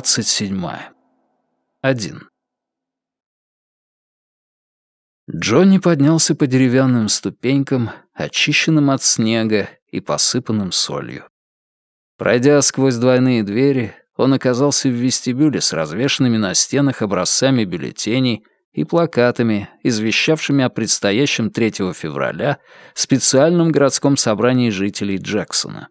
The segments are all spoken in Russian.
27. 1. Джонни поднялся по деревянным ступенькам, очищенным от снега и посыпанным солью. Пройдя сквозь двойные двери, он оказался в вестибюле с развешанными на стенах образцами бюллетеней и плакатами, извещавшими о предстоящем 3 февраля специальном городском собрании жителей Джексона.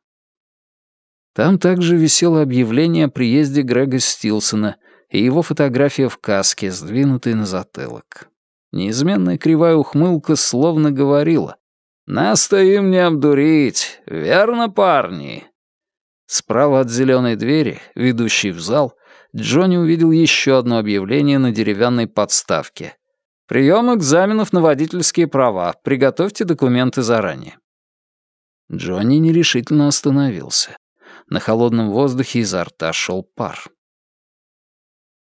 Там также висело объявление о приезде Грега Стилсона и его фотография в каске, сдвинутой на затылок. Неизменная кривая ухмылка словно говорила «Нас-то им не обдурить, верно, парни?» Справа от зеленой двери, ведущей в зал, Джонни увидел еще одно объявление на деревянной подставке. «Прием экзаменов на водительские права. Приготовьте документы заранее». Джонни нерешительно остановился. На холодном воздухе изо рта шел пар.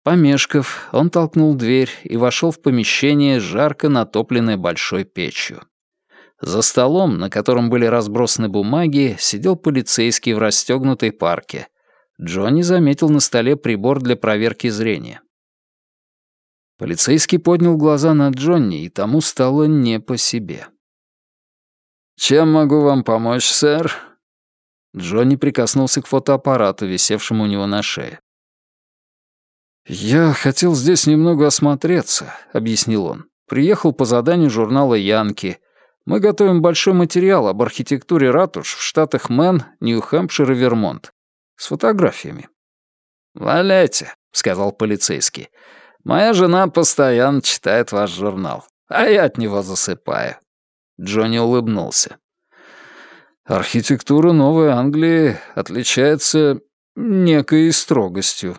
Помешков, он толкнул дверь и вошел в помещение, жарко натопленное большой печью. За столом, на котором были разбросаны бумаги, сидел полицейский в расстегнутой парке. Джонни заметил на столе прибор для проверки зрения. Полицейский поднял глаза на Джонни, и тому стало не по себе. «Чем могу вам помочь, сэр?» Джонни прикоснулся к фотоаппарату, висевшему у него на шее. «Я хотел здесь немного осмотреться», — объяснил он. «Приехал по заданию журнала «Янки». Мы готовим большой материал об архитектуре ратуш в штатах Мэн, Нью-Хэмпшир и Вермонт. С фотографиями». «Валяйте», — сказал полицейский. «Моя жена постоянно читает ваш журнал, а я от него засыпаю». Джонни улыбнулся. Архитектура Новой Англии отличается некой строгостью.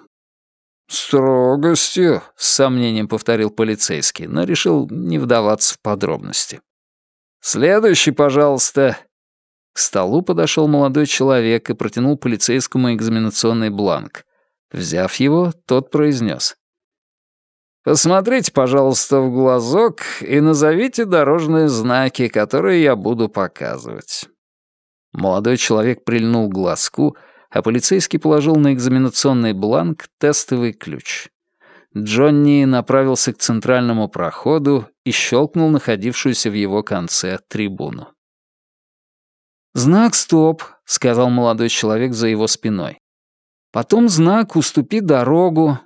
«Строгостью», — с сомнением повторил полицейский, но решил не вдаваться в подробности. «Следующий, пожалуйста». К столу подошел молодой человек и протянул полицейскому экзаменационный бланк. Взяв его, тот произнес. «Посмотрите, пожалуйста, в глазок и назовите дорожные знаки, которые я буду показывать». Молодой человек прильнул к глазку, а полицейский положил на экзаменационный бланк тестовый ключ. Джонни направился к центральному проходу и щелкнул находившуюся в его конце трибуну. «Знак «Стоп», — сказал молодой человек за его спиной. Потом знак «Уступи дорогу».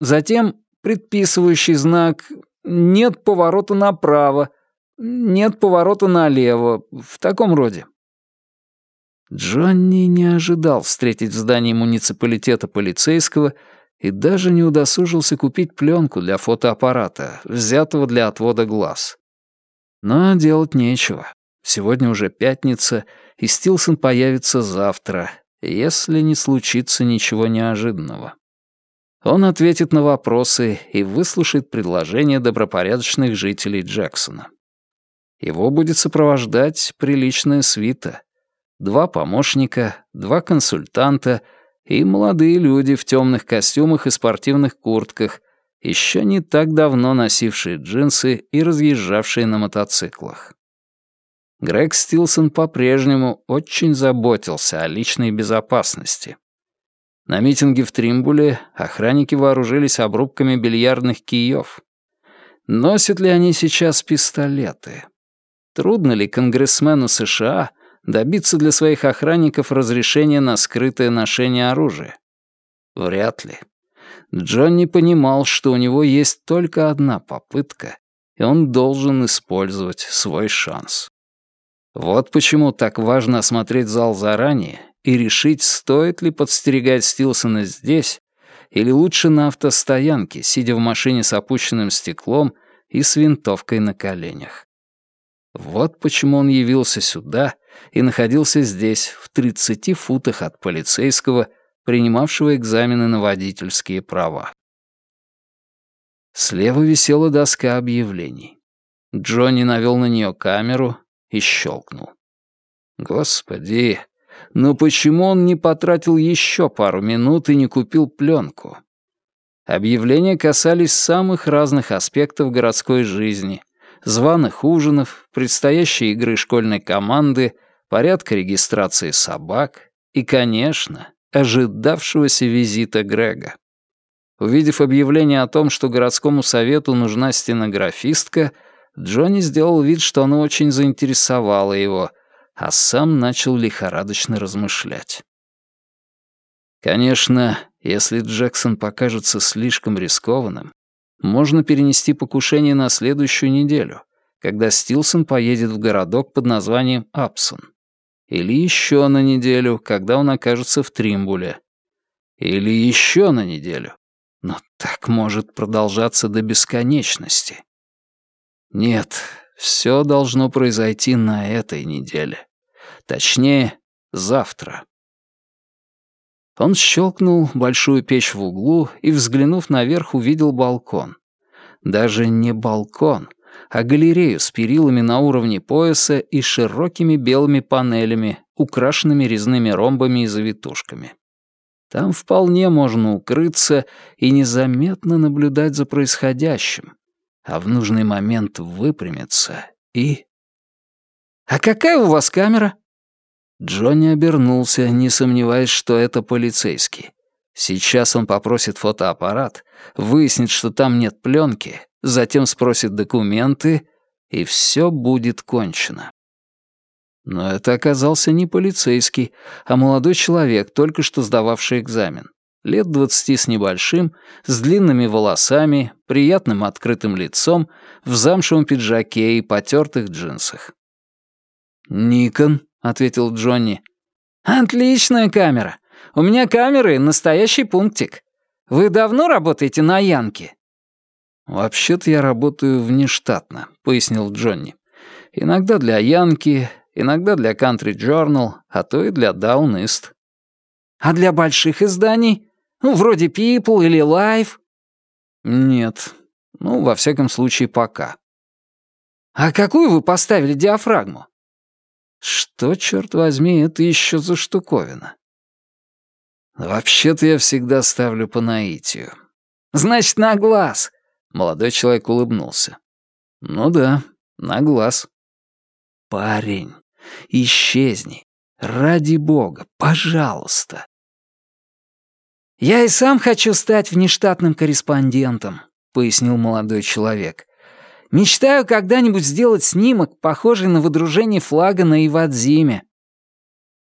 Затем предписывающий знак «Нет поворота направо», «Нет поворота налево», в таком роде. Джонни не ожидал встретить в здании муниципалитета полицейского и даже не удосужился купить пленку для фотоаппарата, взятого для отвода глаз. Но делать нечего. Сегодня уже пятница, и Стилсон появится завтра, если не случится ничего неожиданного. Он ответит на вопросы и выслушает предложения добропорядочных жителей Джексона. Его будет сопровождать приличная свита — два помощника, два консультанта и молодые люди в темных костюмах и спортивных куртках, еще не так давно носившие джинсы и разъезжавшие на мотоциклах. Грег Стилсон по-прежнему очень заботился о личной безопасности. На митинге в Тримбуле охранники вооружились обрубками бильярдных киев. Носят ли они сейчас пистолеты? Трудно ли конгрессмену США добиться для своих охранников разрешения на скрытое ношение оружия? Вряд ли. Джонни понимал, что у него есть только одна попытка, и он должен использовать свой шанс. Вот почему так важно осмотреть зал заранее и решить, стоит ли подстерегать Стилсона здесь или лучше на автостоянке, сидя в машине с опущенным стеклом и с винтовкой на коленях. Вот почему он явился сюда и находился здесь, в 30 футах от полицейского, принимавшего экзамены на водительские права. Слева висела доска объявлений. Джонни навел на нее камеру и щелкнул. Господи, но почему он не потратил еще пару минут и не купил пленку? Объявления касались самых разных аспектов городской жизни, званых ужинов, предстоящей игры школьной команды, порядка регистрации собак и, конечно, ожидавшегося визита Грега. Увидев объявление о том, что городскому совету нужна стенографистка, Джонни сделал вид, что оно очень заинтересовало его, а сам начал лихорадочно размышлять. Конечно, если Джексон покажется слишком рискованным, можно перенести покушение на следующую неделю, когда Стилсон поедет в городок под названием Апсон. Или еще на неделю, когда он окажется в Тримбуле. Или еще на неделю. Но так может продолжаться до бесконечности. Нет, все должно произойти на этой неделе. Точнее, завтра. Он щелкнул большую печь в углу и, взглянув наверх, увидел балкон. Даже не балкон, а галерею с перилами на уровне пояса и широкими белыми панелями, украшенными резными ромбами и завитушками. Там вполне можно укрыться и незаметно наблюдать за происходящим, а в нужный момент выпрямиться и... «А какая у вас камера?» Джонни обернулся, не сомневаясь, что это полицейский. Сейчас он попросит фотоаппарат, выяснит, что там нет пленки, затем спросит документы, и все будет кончено. Но это оказался не полицейский, а молодой человек, только что сдававший экзамен. Лет двадцати с небольшим, с длинными волосами, приятным открытым лицом, в замшевом пиджаке и потертых джинсах. «Никон», — ответил Джонни. «Отличная камера. У меня камеры — настоящий пунктик. Вы давно работаете на Янке?» «Вообще-то я работаю внештатно», — пояснил Джонни. «Иногда для Янки, иногда для Country Journal, а то и для East». «А для больших изданий? Ну, вроде People или Life?» «Нет. Ну, во всяком случае, пока». «А какую вы поставили диафрагму?» Что, черт возьми, это еще за штуковина? Вообще-то я всегда ставлю по наитию. Значит, на глаз. Молодой человек улыбнулся. Ну да, на глаз. Парень, исчезни. Ради бога, пожалуйста. «Я и сам хочу стать внештатным корреспондентом», — пояснил молодой человек. Мечтаю когда-нибудь сделать снимок, похожий на выдружение флага на Ивадзиме.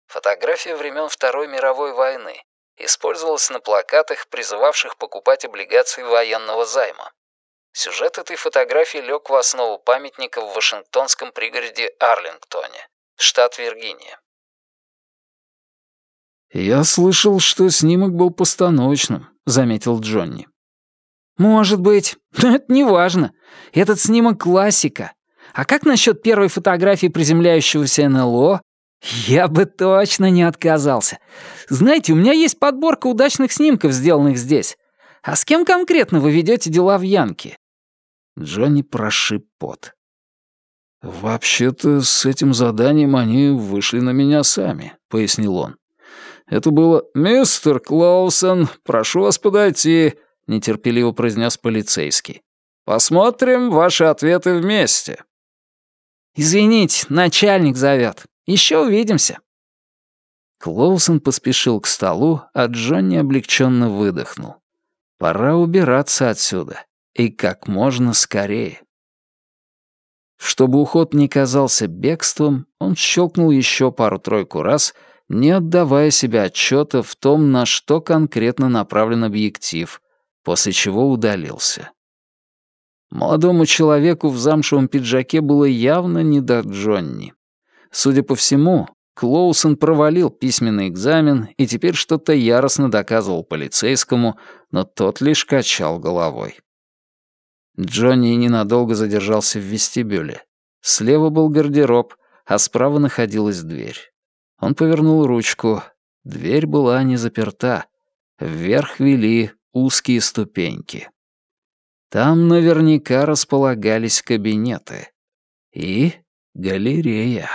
Фотография времен Второй мировой войны. Использовалась на плакатах, призывавших покупать облигации военного займа. Сюжет этой фотографии лег в основу памятника в Вашингтонском пригороде Арлингтоне, штат Виргиния. «Я слышал, что снимок был постановочным», — заметил Джонни. «Может быть, но это не важно. Этот снимок классика. А как насчет первой фотографии приземляющегося НЛО? Я бы точно не отказался. Знаете, у меня есть подборка удачных снимков, сделанных здесь. А с кем конкретно вы ведете дела в Янке?» Джонни прошиб пот. «Вообще-то с этим заданием они вышли на меня сами», — пояснил он. «Это было «Мистер Клоусон, прошу вас подойти», — нетерпеливо произнес полицейский. «Посмотрим ваши ответы вместе». «Извините, начальник зовет. Еще увидимся». Клоусон поспешил к столу, а Джонни облегченно выдохнул. «Пора убираться отсюда. И как можно скорее». Чтобы уход не казался бегством, он щелкнул еще пару-тройку раз, не отдавая себе отчета в том, на что конкретно направлен объектив, после чего удалился. Молодому человеку в замшевом пиджаке было явно не до Джонни. Судя по всему, Клоусон провалил письменный экзамен и теперь что-то яростно доказывал полицейскому, но тот лишь качал головой. Джонни ненадолго задержался в вестибюле. Слева был гардероб, а справа находилась дверь. Он повернул ручку. Дверь была не заперта. Вверх вели узкие ступеньки. Там наверняка располагались кабинеты. И галерея.